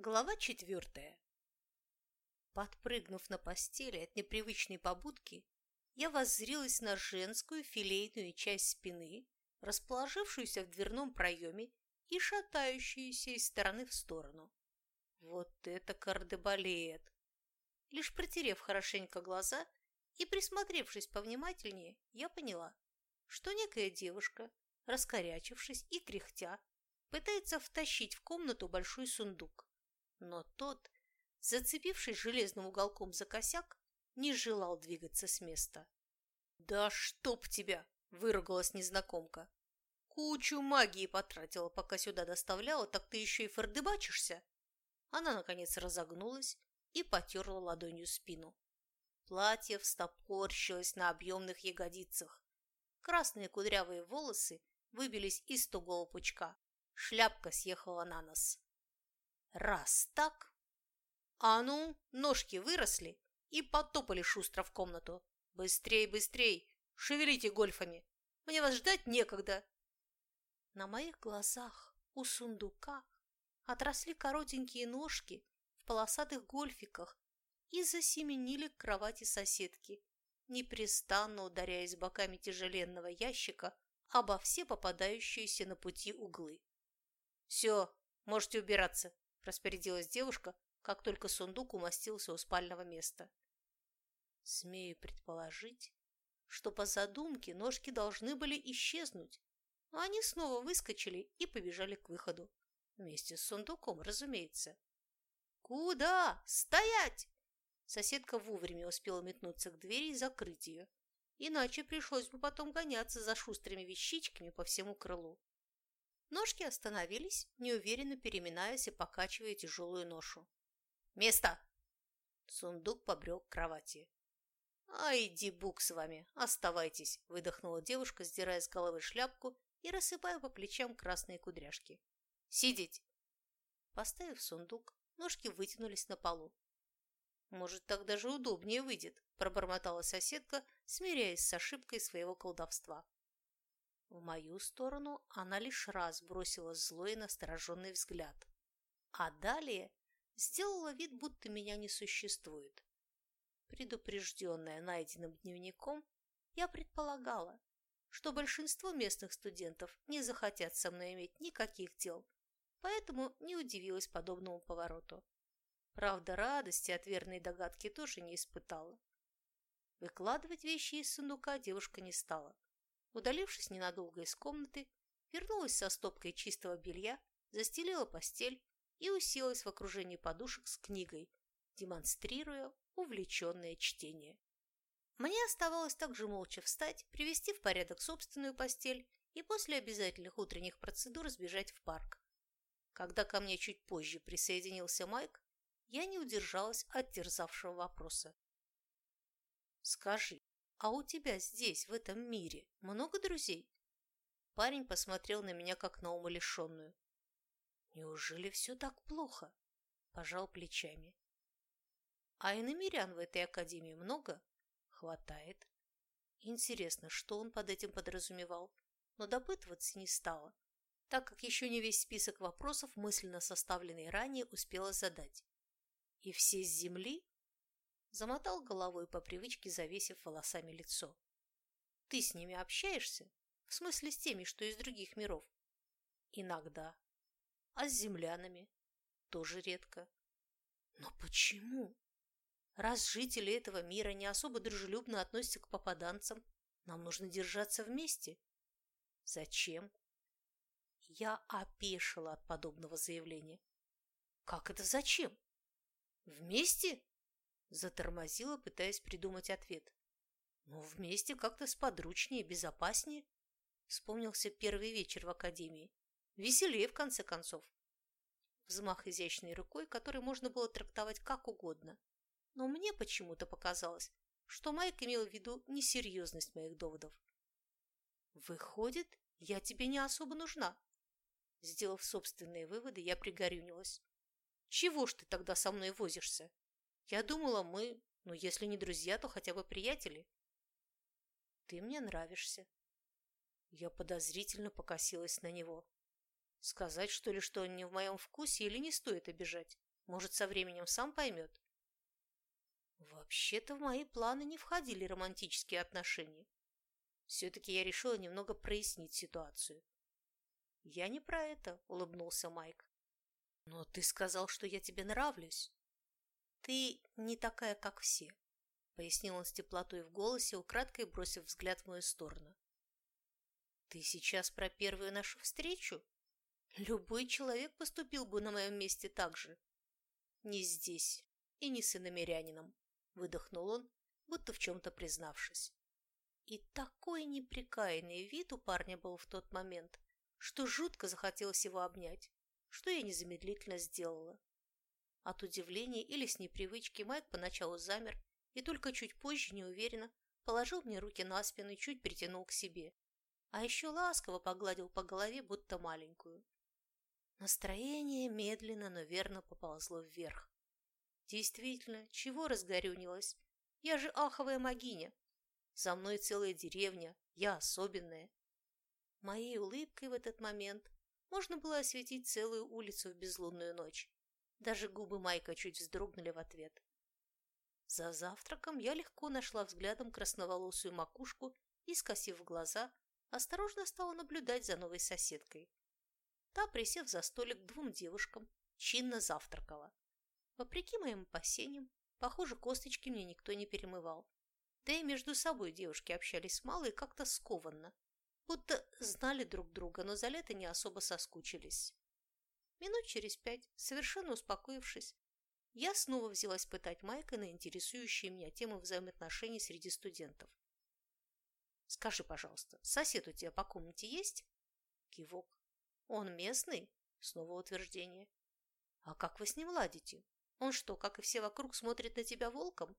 Глава четвертая. Подпрыгнув на постели от непривычной побудки, я воззрилась на женскую филейную часть спины, расположившуюся в дверном проеме и шатающуюся из стороны в сторону. Вот это кардебалет! Лишь протерев хорошенько глаза и присмотревшись повнимательнее, я поняла, что некая девушка, раскорячившись и кряхтя, пытается втащить в комнату большой сундук. Но тот, зацепившись железным уголком за косяк, не желал двигаться с места. «Да чтоб тебя!» – выругалась незнакомка. «Кучу магии потратила, пока сюда доставляла, так ты еще и фордыбачишься!» Она, наконец, разогнулась и потерла ладонью спину. Платье встопорщилось на объемных ягодицах. Красные кудрявые волосы выбились из тугого пучка. Шляпка съехала на нос. Раз так, а ну, ножки выросли и потопали шустро в комнату. Быстрей, быстрей, шевелите гольфами, мне вас ждать некогда. На моих глазах у сундука отросли коротенькие ножки в полосатых гольфиках и засеменили к кровати соседки, непрестанно ударяясь боками тяжеленного ящика обо все попадающиеся на пути углы. «Все, можете убираться», – распорядилась девушка, как только сундук умостился у спального места. Смею предположить, что по задумке ножки должны были исчезнуть, но они снова выскочили и побежали к выходу. Вместе с сундуком, разумеется. «Куда? Стоять!» Соседка вовремя успела метнуться к двери и закрыть ее, иначе пришлось бы потом гоняться за шустрыми вещичками по всему крылу. Ножки остановились, неуверенно переминаясь и покачивая тяжелую ношу. «Место!» Сундук побрел к кровати. «А иди, Бук, с вами, оставайтесь!» – выдохнула девушка, сдирая с головы шляпку и рассыпая по плечам красные кудряшки. «Сидеть!» Поставив сундук, ножки вытянулись на полу. «Может, так даже удобнее выйдет», – пробормотала соседка, смиряясь с ошибкой своего колдовства. В мою сторону она лишь раз бросила злой и настороженный взгляд. А далее сделала вид, будто меня не существует. Предупрежденная найденным дневником, я предполагала, что большинство местных студентов не захотят со мной иметь никаких дел, поэтому не удивилась подобному повороту. Правда, радости от верной догадки тоже не испытала. Выкладывать вещи из сундука девушка не стала. Удалившись ненадолго из комнаты, вернулась со стопкой чистого белья, застелила постель и уселась в окружении подушек с книгой, демонстрируя увлеченное чтение. Мне оставалось также молча встать, привести в порядок собственную постель и после обязательных утренних процедур сбежать в парк. Когда ко мне чуть позже присоединился Майк, я не удержалась от терзавшего вопроса. «Скажи, а у тебя здесь, в этом мире, много друзей?» Парень посмотрел на меня, как на умалишенную. «Неужели все так плохо?» Пожал плечами. «А иномирян в этой академии много?» «Хватает». Интересно, что он под этим подразумевал, но допытываться не стала, так как еще не весь список вопросов, мысленно составленный ранее, успела задать. «И все с земли?» Замотал головой по привычке, завесив волосами лицо. «Ты с ними общаешься? В смысле с теми, что из других миров?» «Иногда. А с землянами?» «Тоже редко». «Но почему?» Раз жители этого мира не особо дружелюбно относятся к попаданцам, нам нужно держаться вместе. Зачем? Я опешила от подобного заявления. Как это зачем? Вместе? Затормозила, пытаясь придумать ответ. Ну, вместе как-то сподручнее, безопаснее. Вспомнился первый вечер в академии. Веселее, в конце концов. Взмах изящной рукой, который можно было трактовать как угодно. Но мне почему-то показалось, что Майк имел в виду несерьезность моих доводов. «Выходит, я тебе не особо нужна». Сделав собственные выводы, я пригорюнилась. «Чего ж ты тогда со мной возишься? Я думала, мы, ну, если не друзья, то хотя бы приятели. Ты мне нравишься. Я подозрительно покосилась на него. Сказать, что ли, что он не в моем вкусе или не стоит обижать? Может, со временем сам поймет. Вообще-то в мои планы не входили романтические отношения. Все-таки я решила немного прояснить ситуацию. «Я не про это», — улыбнулся Майк. «Но ты сказал, что я тебе нравлюсь». «Ты не такая, как все», — пояснил он с теплотой в голосе, украдкой бросив взгляд в мою сторону. «Ты сейчас про первую нашу встречу? Любой человек поступил бы на моем месте так же». «Не здесь и не с иномерянином», — выдохнул он, будто в чем-то признавшись. И такой неприкаянный вид у парня был в тот момент, что жутко захотелось его обнять, что я незамедлительно сделала. От удивления или с непривычки Майк поначалу замер и только чуть позже, неуверенно, положил мне руки на спину и чуть притянул к себе, а еще ласково погладил по голове, будто маленькую. Настроение медленно, но верно поползло вверх. Действительно, чего разгорюнилась? Я же аховая могиня, за мной целая деревня, я особенная. Моей улыбкой в этот момент можно было осветить целую улицу в безлунную ночь. Даже губы Майка чуть вздрогнули в ответ. За завтраком я легко нашла взглядом красноволосую макушку и, скосив глаза, осторожно стала наблюдать за новой соседкой. Та, присев за столик двум девушкам, чинно завтракала. Вопреки моим опасениям, похоже, косточки мне никто не перемывал. Да и между собой девушки общались мало и как-то скованно, будто знали друг друга, но за лето не особо соскучились. Минут через пять, совершенно успокоившись, я снова взялась пытать Майка на интересующие меня темы взаимоотношений среди студентов. «Скажи, пожалуйста, сосед у тебя по комнате есть?» Кивок. «Он местный?» Снова утверждение. «А как вы с ним ладите? Он что, как и все вокруг, смотрит на тебя волком?»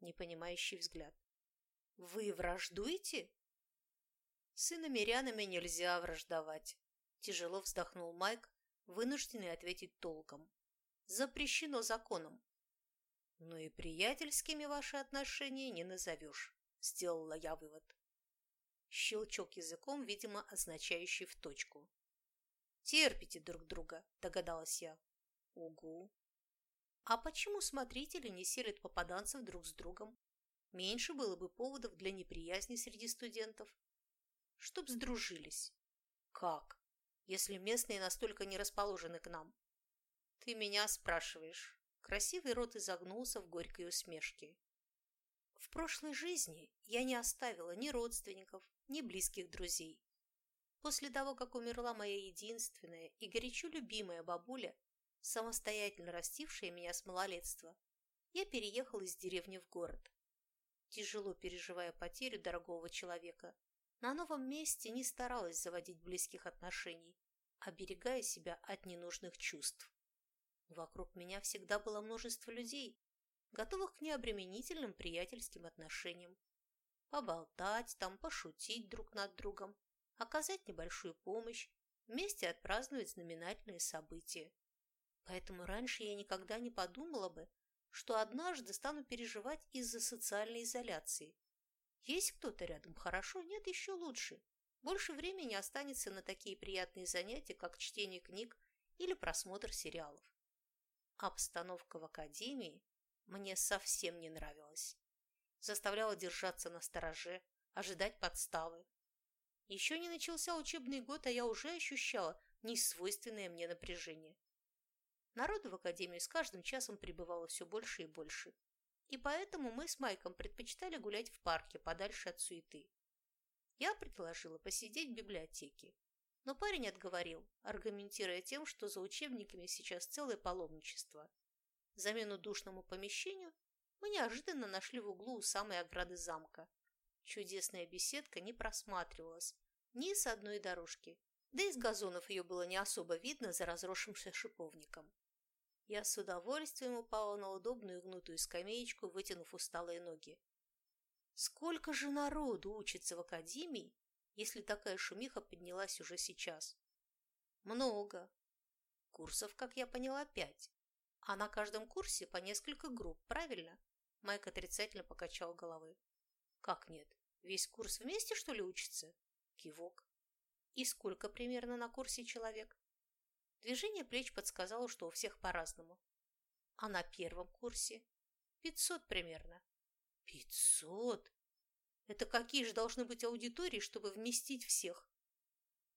непонимающий взгляд. «Вы враждуете?» «С иномерянами нельзя враждовать», – тяжело вздохнул Майк, вынужденный ответить толком. «Запрещено законом». «Но и приятельскими ваши отношения не назовешь», – сделала я вывод. Щелчок языком, видимо, означающий в точку. «Терпите друг друга», – догадалась я. «Угу», а почему смотрители не селят попаданцев друг с другом? Меньше было бы поводов для неприязни среди студентов. Чтоб сдружились. Как? Если местные настолько не расположены к нам? Ты меня спрашиваешь. Красивый рот изогнулся в горькой усмешке. В прошлой жизни я не оставила ни родственников, ни близких друзей. После того, как умерла моя единственная и горячо любимая бабуля, самостоятельно растившая меня с малолетства, я переехала из деревни в город. Тяжело переживая потерю дорогого человека, на новом месте не старалась заводить близких отношений, оберегая себя от ненужных чувств. Вокруг меня всегда было множество людей, готовых к необременительным приятельским отношениям. Поболтать там, пошутить друг над другом, оказать небольшую помощь, вместе отпраздновать знаменательные события. Поэтому раньше я никогда не подумала бы, что однажды стану переживать из-за социальной изоляции. Есть кто-то рядом хорошо, нет еще лучше. Больше времени останется на такие приятные занятия, как чтение книг или просмотр сериалов. Обстановка в академии мне совсем не нравилась. Заставляла держаться на стороже, ожидать подставы. Еще не начался учебный год, а я уже ощущала несвойственное мне напряжение. Народу в академии с каждым часом прибывало все больше и больше. И поэтому мы с Майком предпочитали гулять в парке, подальше от суеты. Я предложила посидеть в библиотеке. Но парень отговорил, аргументируя тем, что за учебниками сейчас целое паломничество. Замену душному помещению мы неожиданно нашли в углу у самой ограды замка. Чудесная беседка не просматривалась ни с одной дорожки, да и с газонов ее было не особо видно за разросшимся шиповником. Я с удовольствием упала на удобную гнутую скамеечку, вытянув усталые ноги. Сколько же народу учится в академии, если такая шумиха поднялась уже сейчас? Много. Курсов, как я поняла, пять. А на каждом курсе по несколько групп, правильно? Майк отрицательно покачал головой. Как нет? Весь курс вместе, что ли, учится? Кивок. И сколько примерно на курсе человек? Движение плеч подсказало, что у всех по-разному. А на первом курсе? Пятьсот примерно. Пятьсот? Это какие же должны быть аудитории, чтобы вместить всех?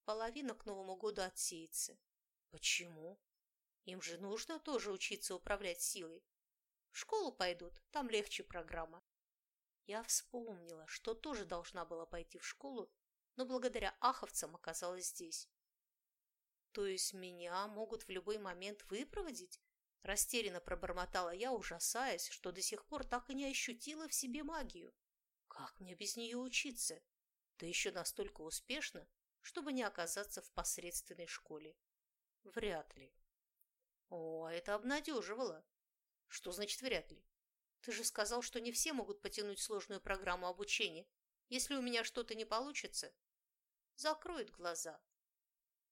Половина к Новому году отсеется. Почему? Им же нужно тоже учиться управлять силой. В школу пойдут, там легче программа. Я вспомнила, что тоже должна была пойти в школу, но благодаря аховцам оказалась здесь. То есть меня могут в любой момент выпроводить? Растерянно пробормотала я, ужасаясь, что до сих пор так и не ощутила в себе магию. Как мне без нее учиться? Да еще настолько успешно, чтобы не оказаться в посредственной школе. Вряд ли. О, это обнадеживало. Что значит вряд ли? Ты же сказал, что не все могут потянуть сложную программу обучения. Если у меня что-то не получится, закроют глаза.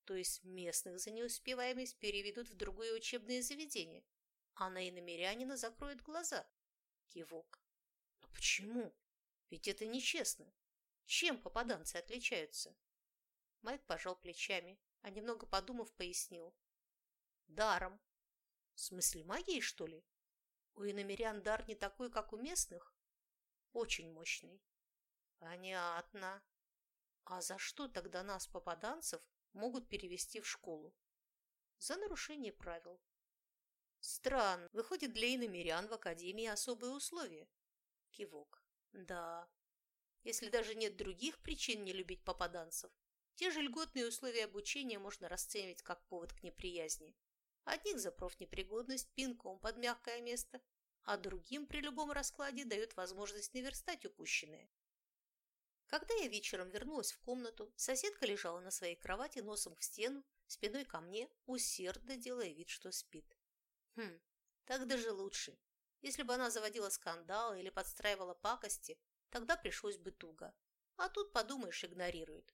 То есть местных за неуспеваемость переведут в другое учебное заведение, а на иномерянина закроют глаза. Кивок. Но почему? Ведь это нечестно. Чем попаданцы отличаются? Майк пожал плечами, а немного подумав, пояснил. Даром. В смысле магии, что ли? У иномерян дар не такой, как у местных? Очень мощный. Понятно. А за что тогда нас, попаданцев, могут перевести в школу? За нарушение правил. Странно. Выходит, для иномерян в академии особые условия. Кивок. Да. Если даже нет других причин не любить попаданцев, те же льготные условия обучения можно расценивать как повод к неприязни. Одних за профнепригодность пинком под мягкое место, а другим при любом раскладе дает возможность наверстать упущенное. Когда я вечером вернулась в комнату, соседка лежала на своей кровати носом в стену, спиной ко мне, усердно делая вид, что спит. Хм, так даже лучше. Если бы она заводила скандалы или подстраивала пакости, тогда пришлось бы туго. А тут, подумаешь, игнорирует.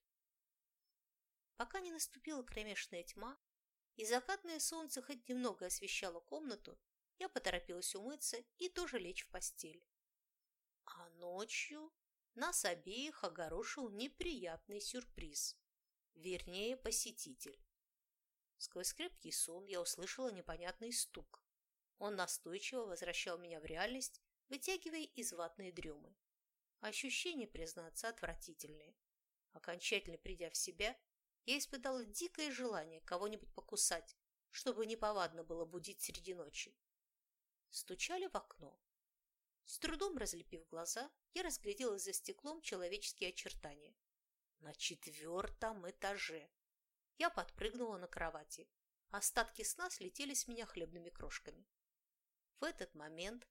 Пока не наступила кромешная тьма, и закатное солнце хоть немного освещало комнату, я поторопилась умыться и тоже лечь в постель. А ночью нас обеих огорошил неприятный сюрприз, вернее, посетитель. Сквозь крепкий сон я услышала непонятный стук. Он настойчиво возвращал меня в реальность, вытягивая из ватной дремы. Ощущения, признаться, отвратительные. Окончательно придя в себя, я испытала дикое желание кого-нибудь покусать, чтобы неповадно было будить среди ночи. Стучали в окно. С трудом разлепив глаза, я разглядела за стеклом человеческие очертания. На четвертом этаже. Я подпрыгнула на кровати. Остатки сна слетели с меня хлебными крошками. В этот момент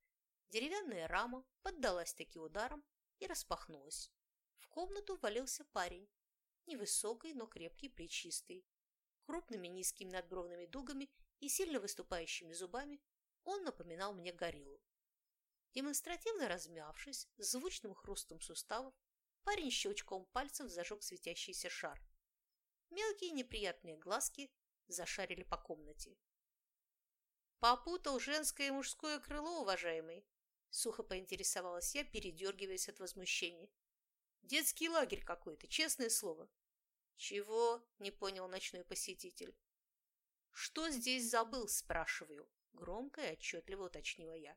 деревянная рама поддалась таки ударом и распахнулась. В комнату ввалился парень невысокий, но крепкий, плечистый. Крупными низкими надбровными дугами и сильно выступающими зубами он напоминал мне гориллу. Демонстративно размявшись, звучным хрустом суставов, парень щелчком пальцев зажег светящийся шар. Мелкие неприятные глазки зашарили по комнате. «Попутал женское и мужское крыло, уважаемый!» Сухо поинтересовалась я, передергиваясь от возмущения. «Детский лагерь какой-то, честное слово. «Чего?» – не понял ночной посетитель. «Что здесь забыл?» – спрашиваю. Громко и отчетливо уточнила я.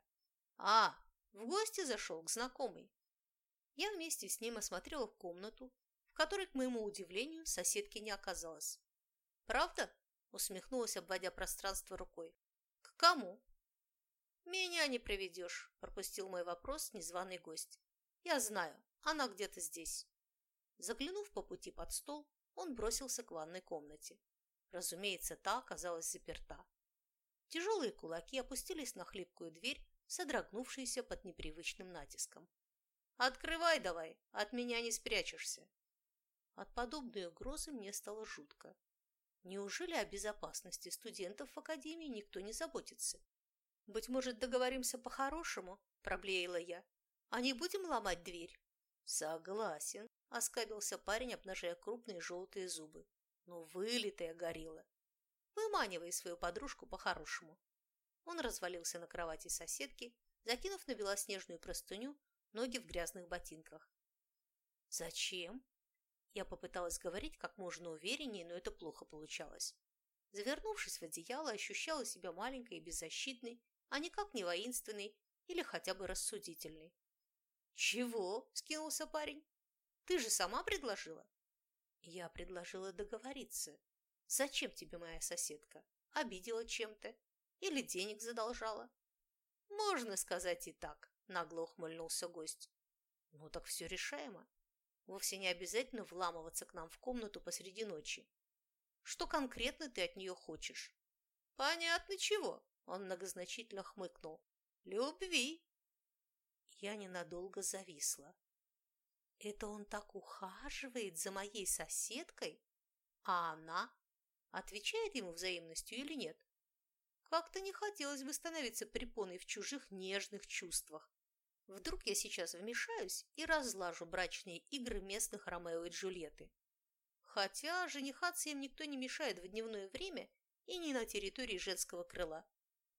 «А, в гости зашел к знакомой». Я вместе с ним осмотрела комнату, в которой, к моему удивлению, соседки не оказалось. «Правда?» – усмехнулась, обводя пространство рукой. «К кому?» «Меня не проведешь», – пропустил мой вопрос незваный гость. «Я знаю, она где-то здесь». Заглянув по пути под стол, он бросился к ванной комнате. Разумеется, та оказалась заперта. Тяжелые кулаки опустились на хлипкую дверь, содрогнувшуюся под непривычным натиском. «Открывай давай, от меня не спрячешься!» От подобной угрозы мне стало жутко. Неужели о безопасности студентов в академии никто не заботится? «Быть может, договоримся по-хорошему?» – проблеяла я. «А не будем ломать дверь?» «Согласен», – оскабился парень, обнажая крупные желтые зубы. «Ну, вылитая горилла! Выманивай свою подружку по-хорошему!» Он развалился на кровати соседки, закинув на белоснежную простыню ноги в грязных ботинках. «Зачем?» Я попыталась говорить как можно увереннее, но это плохо получалось. Завернувшись в одеяло, ощущала себя маленькой и беззащитной, а никак не воинственный или хотя бы рассудительный. «Чего?» – скинулся парень. «Ты же сама предложила?» «Я предложила договориться. Зачем тебе моя соседка? Обидела чем-то? Или денег задолжала?» «Можно сказать и так», – нагло ухмыльнулся гость. «Ну так все решаемо. Вовсе не обязательно вламываться к нам в комнату посреди ночи. Что конкретно ты от нее хочешь?» «Понятно чего», – он многозначительно хмыкнул. «Любви». Я ненадолго зависла. Это он так ухаживает за моей соседкой? А она? Отвечает ему взаимностью или нет? Как-то не хотелось бы становиться препоной в чужих нежных чувствах. Вдруг я сейчас вмешаюсь и разлажу брачные игры местных Ромео и Джульетты. Хотя женихаться им никто не мешает в дневное время и не на территории женского крыла.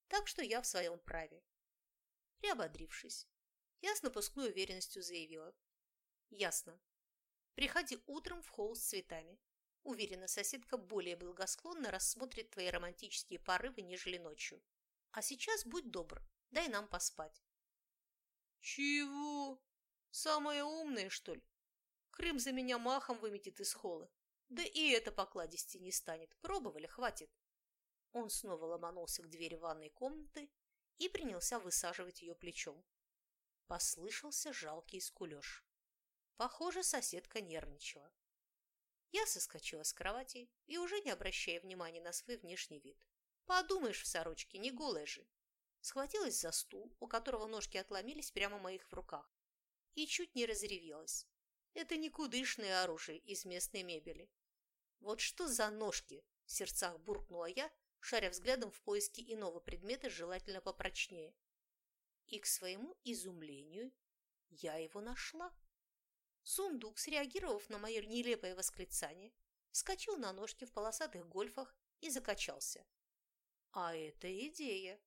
Так что я в своем праве. Приободрившись, я с напускной уверенностью заявила. Ясно. Приходи утром в холл с цветами. Уверена, соседка более благосклонно рассмотрит твои романтические порывы, нежели ночью. А сейчас будь добр, дай нам поспать. Чего? Самое умное, что ли? Крым за меня махом выметит из холла. Да и это покладисти не станет. Пробовали, хватит. Он снова ломанулся к двери ванной комнаты и принялся высаживать ее плечом. Послышался жалкий скулеж. Похоже, соседка нервничала. Я соскочила с кровати и, уже не обращая внимания на свой внешний вид. Подумаешь, в сорочке, не голая же. Схватилась за стул, у которого ножки отломились прямо моих в руках, и чуть не разревелась. Это никудышное оружие из местной мебели. Вот что за ножки, в сердцах буркнула я, шаря взглядом в поиске иного предмета, желательно попрочнее. И, к своему изумлению, я его нашла. Сундук, среагировав на мое нелепое восклицание, вскочил на ножки в полосатых гольфах и закачался. А это идея.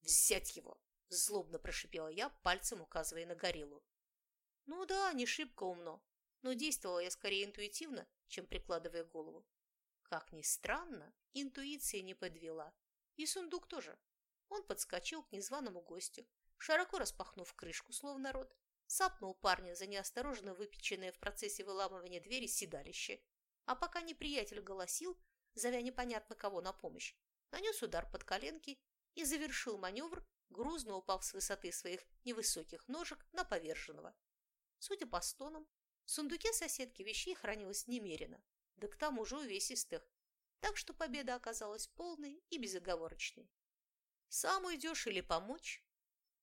«Взять его!» – злобно прошипела я, пальцем указывая на гориллу. Ну да, не шибко умно, но действовала я скорее интуитивно, чем прикладывая голову. Как ни странно, интуиция не подвела. И сундук тоже. Он подскочил к незваному гостю, широко распахнув крышку, словно рот, сапнул парня за неосторожно выпеченное в процессе выламывания двери седалище, а пока неприятель голосил, зовя непонятно кого на помощь, нанес удар под коленки и завершил маневр, грузно упав с высоты своих невысоких ножек на поверженного. Судя по стонам, в сундуке соседки вещей хранилось немерено, да к тому же увесистых, так что победа оказалась полной и безоговорочной. «Сам уйдешь или помочь?»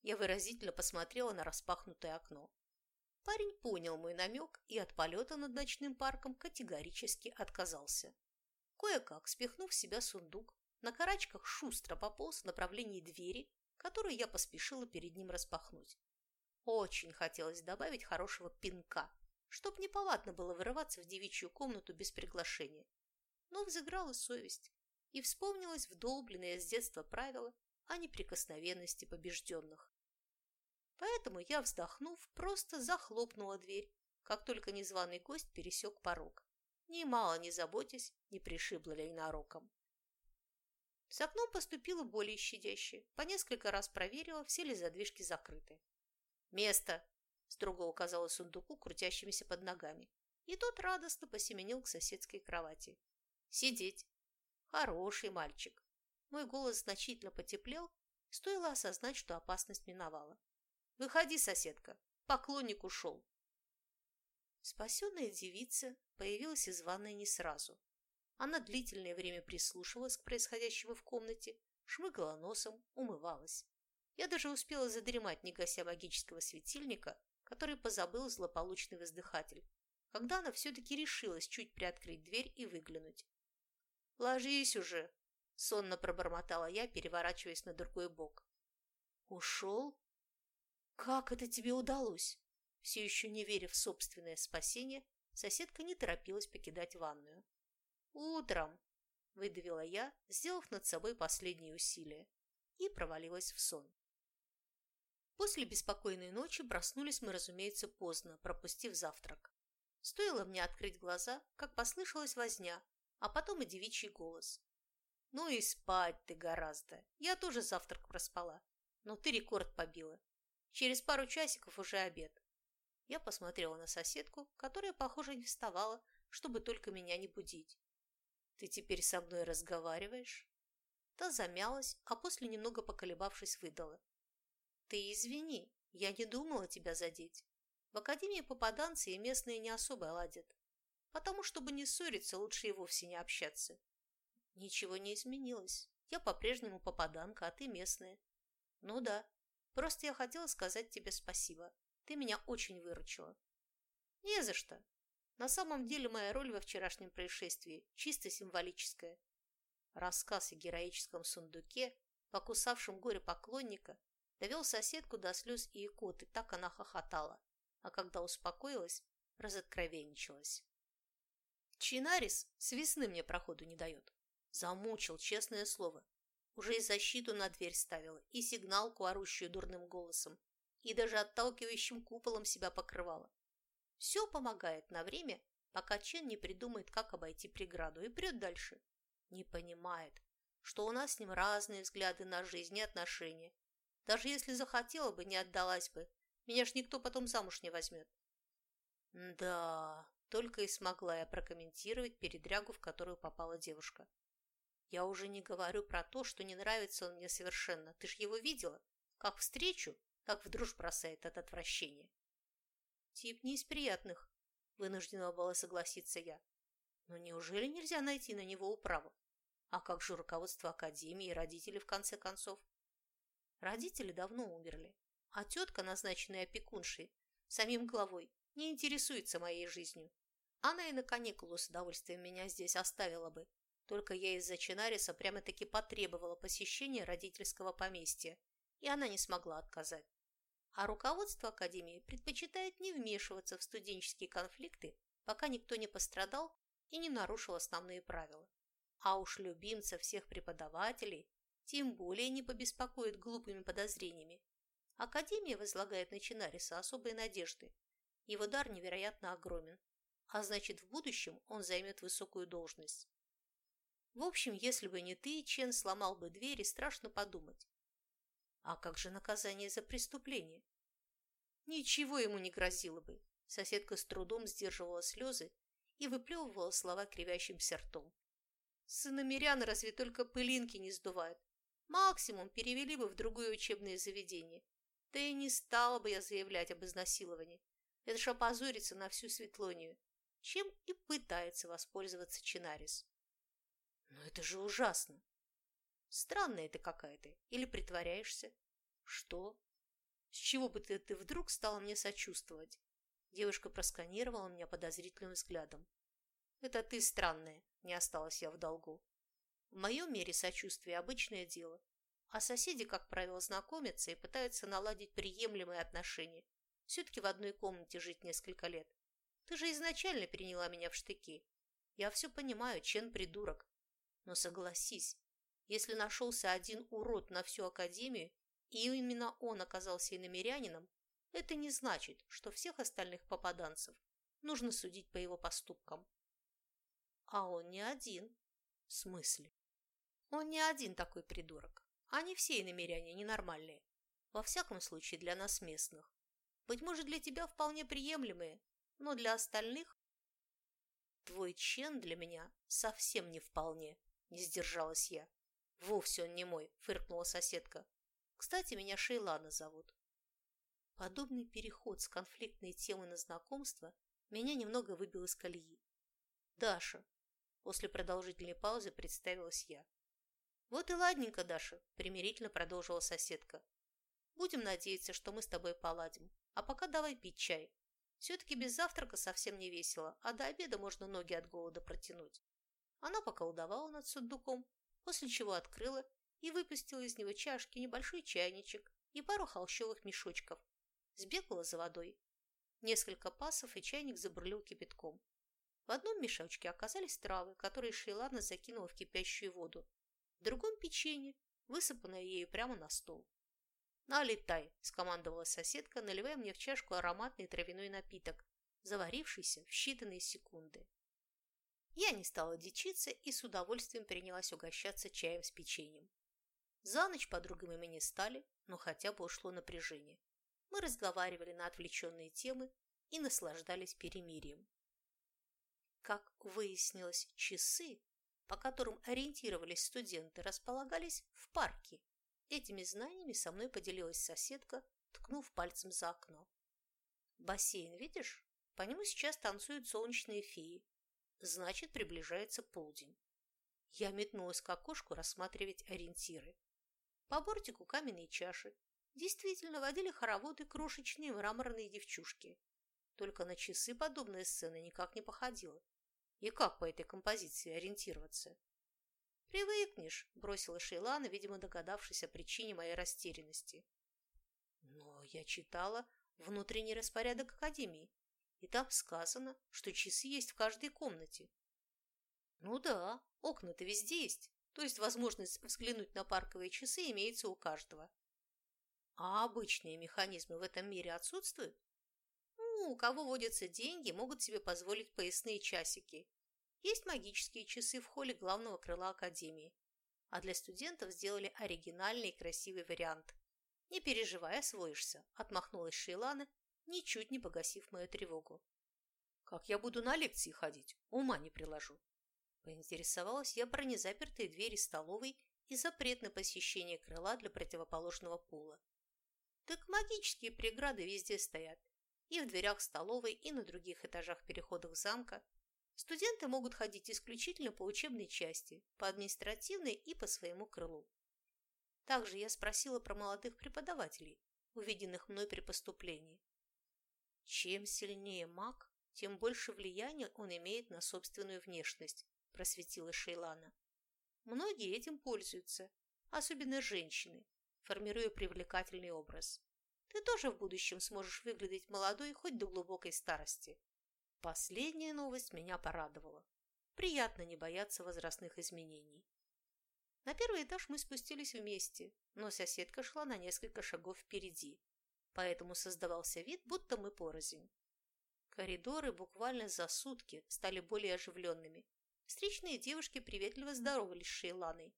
Я выразительно посмотрела на распахнутое окно. Парень понял мой намек и от полета над ночным парком категорически отказался. Кое-как, спихнув в себя сундук, на карачках шустро пополз в направлении двери, которую я поспешила перед ним распахнуть. Очень хотелось добавить хорошего пинка, чтоб неповадно было вырываться в девичью комнату без приглашения. Но взыграла совесть, и вспомнилось вдолбленное с детства правило о неприкосновенности побежденных. Поэтому я, вздохнув, просто захлопнула дверь, как только незваный гость пересек порог, немало не заботясь, не пришибла ли ненароком. С окном поступило более щадяще, по несколько раз проверила, все ли задвижки закрыты. «Место!» – строго указала сундуку, крутящимися под ногами. И тот радостно посеменил к соседской кровати. «Сидеть!» «Хороший мальчик!» Мой голос значительно потеплел, стоило осознать, что опасность миновала. «Выходи, соседка! Поклонник ушел!» Спасенная девица появилась из ванной не сразу. Она длительное время прислушивалась к происходящему в комнате, шмыгала носом, умывалась. Я даже успела задремать, не гася магического светильника, который позабыл злополучный воздыхатель, когда она все-таки решилась чуть приоткрыть дверь и выглянуть. «Ложись уже!» – сонно пробормотала я, переворачиваясь на другой бок. «Ушел? Как это тебе удалось?» Все еще не веря в собственное спасение, соседка не торопилась покидать ванную. «Утром!» – выдавила я, сделав над собой последние усилия, и провалилась в сон. После беспокойной ночи проснулись мы, разумеется, поздно, пропустив завтрак. Стоило мне открыть глаза, как послышалась возня, а потом и девичий голос. Ну и спать ты гораздо. Я тоже завтрак проспала. Но ты рекорд побила. Через пару часиков уже обед. Я посмотрела на соседку, которая, похоже, не вставала, чтобы только меня не будить. Ты теперь со мной разговариваешь? Та замялась, а после, немного поколебавшись, выдала. Ты извини, я не думала тебя задеть. В академии попаданцы и местные не особо ладят. Потому, чтобы не ссориться, лучше и вовсе не общаться. Ничего не изменилось. Я по-прежнему попаданка, а ты местная. Ну да, просто я хотела сказать тебе спасибо. Ты меня очень выручила. Не за что. На самом деле моя роль во вчерашнем происшествии чисто символическая. Рассказ о героическом сундуке, покусавшем горе поклонника, довел соседку до слез и икоты, так она хохотала, а когда успокоилась, разоткровенничалась. Чинарис с весны мне проходу не дает. Замучил, честное слово. Уже и защиту на дверь ставила, и сигналку, орущую дурным голосом, и даже отталкивающим куполом себя покрывала. Все помогает на время, пока Чен не придумает, как обойти преграду, и прет дальше. Не понимает, что у нас с ним разные взгляды на жизнь и отношения. Даже если захотела бы, не отдалась бы. Меня ж никто потом замуж не возьмет. Да, только и смогла я прокомментировать передрягу, в которую попала девушка. Я уже не говорю про то, что не нравится он мне совершенно. Ты ж его видела? Как встречу, как в дрожь бросает от отвращения. Тип не из приятных, вынуждена была согласиться я. Но неужели нельзя найти на него управу? А как же руководство академии и родители, в конце концов? Родители давно умерли, а тетка, назначенная опекуншей, самим главой, не интересуется моей жизнью. Она и на каникулу с удовольствием меня здесь оставила бы, только я из-за Чинариса прямо-таки потребовала посещения родительского поместья, и она не смогла отказать. А руководство Академии предпочитает не вмешиваться в студенческие конфликты, пока никто не пострадал и не нарушил основные правила. А уж любимца всех преподавателей тем более не побеспокоит глупыми подозрениями. Академия возлагает на Чинариса особые надежды. Его дар невероятно огромен, а значит, в будущем он займет высокую должность. В общем, если бы не ты, Чен сломал бы двери, страшно подумать. А как же наказание за преступление? Ничего ему не грозило бы. Соседка с трудом сдерживала слезы и выплевывала слова кривящимся ртом. Сыномирян разве только пылинки не сдувают. Максимум перевели бы в другое учебное заведение. Да и не стала бы я заявлять об изнасиловании. Это ж опозориться на всю Светлонию, чем и пытается воспользоваться Чинарис. Но это же ужасно. Странная ты какая-то. Или притворяешься? Что? С чего бы ты, ты вдруг стала мне сочувствовать? Девушка просканировала меня подозрительным взглядом. Это ты странная, не осталась я в долгу. В моем мире сочувствие – обычное дело. А соседи, как правило, знакомятся и пытаются наладить приемлемые отношения. Все-таки в одной комнате жить несколько лет. Ты же изначально приняла меня в штыки. Я все понимаю, Чен придурок. Но согласись, если нашелся один урод на всю Академию, и именно он оказался иномерянином, это не значит, что всех остальных попаданцев нужно судить по его поступкам. А он не один. В смысле? Он не один такой придурок. Они все иномеряне ненормальные. Во всяком случае, для нас местных. Быть может, для тебя вполне приемлемые, но для остальных... Твой Чен для меня совсем не вполне, не сдержалась я. «Вовсе он не мой», – фыркнула соседка. «Кстати, меня Шейлана зовут». Подобный переход с конфликтной темы на знакомство меня немного выбил из колеи. «Даша», – после продолжительной паузы представилась я. «Вот и ладненько, Даша», – примирительно продолжила соседка. «Будем надеяться, что мы с тобой поладим. А пока давай пить чай. Все-таки без завтрака совсем не весело, а до обеда можно ноги от голода протянуть». Она поколдовала над сундуком, после чего открыла и выпустила из него чашки, небольшой чайничек и пару холщовых мешочков. Сбегала за водой. Несколько пасов, и чайник забурлил кипятком. В одном мешочке оказались травы, которые Шейлана закинула в кипящую воду. В другом печенье, высыпанное ею прямо на стол. «Налетай!» – скомандовала соседка, наливая мне в чашку ароматный травяной напиток, заварившийся в считанные секунды. Я не стала дичиться и с удовольствием принялась угощаться чаем с печеньем. За ночь подругами мы не стали, но хотя бы ушло напряжение. Мы разговаривали на отвлеченные темы и наслаждались перемирием. Как выяснилось, часы, по которым ориентировались студенты, располагались в парке. Этими знаниями со мной поделилась соседка, ткнув пальцем за окно. «Бассейн, видишь? По нему сейчас танцуют солнечные феи. Значит, приближается полдень. Я метнулась к окошку рассматривать ориентиры. По бортику каменные чаши. Действительно водили хороводы крошечные мраморные девчушки. Только на часы подобная сцена никак не походила. И как по этой композиции ориентироваться? «Привыкнешь», – бросила Шейлана, видимо, догадавшись о причине моей растерянности. Но я читала внутренний распорядок Академии и там сказано, что часы есть в каждой комнате. Ну да, окна-то везде есть, то есть возможность взглянуть на парковые часы имеется у каждого. А обычные механизмы в этом мире отсутствуют? Ну, у кого водятся деньги, могут себе позволить поясные часики. Есть магические часы в холле главного крыла Академии. А для студентов сделали оригинальный и красивый вариант. Не переживай, освоишься, отмахнулась Шейлана ничуть не погасив мою тревогу. «Как я буду на лекции ходить? Ума не приложу». Поинтересовалась я про незапертые двери столовой и запрет на посещение крыла для противоположного пола. Так магические преграды везде стоят. И в дверях столовой, и на других этажах переходов замка. Студенты могут ходить исключительно по учебной части, по административной и по своему крылу. Также я спросила про молодых преподавателей, увиденных мной при поступлении. Чем сильнее маг, тем больше влияния он имеет на собственную внешность, просветила Шейлана. Многие этим пользуются, особенно женщины, формируя привлекательный образ. Ты тоже в будущем сможешь выглядеть молодой хоть до глубокой старости. Последняя новость меня порадовала. Приятно не бояться возрастных изменений. На первый этаж мы спустились вместе, но соседка шла на несколько шагов впереди, поэтому создавался вид, будто мы порознь. Коридоры буквально за сутки стали более оживленными. Встречные девушки приветливо здоровались с Шейланой.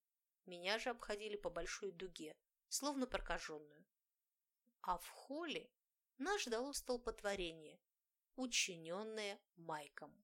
Меня же обходили по большой дуге, словно прокаженную. А в холле нас ждало столпотворение, учиненное Майком.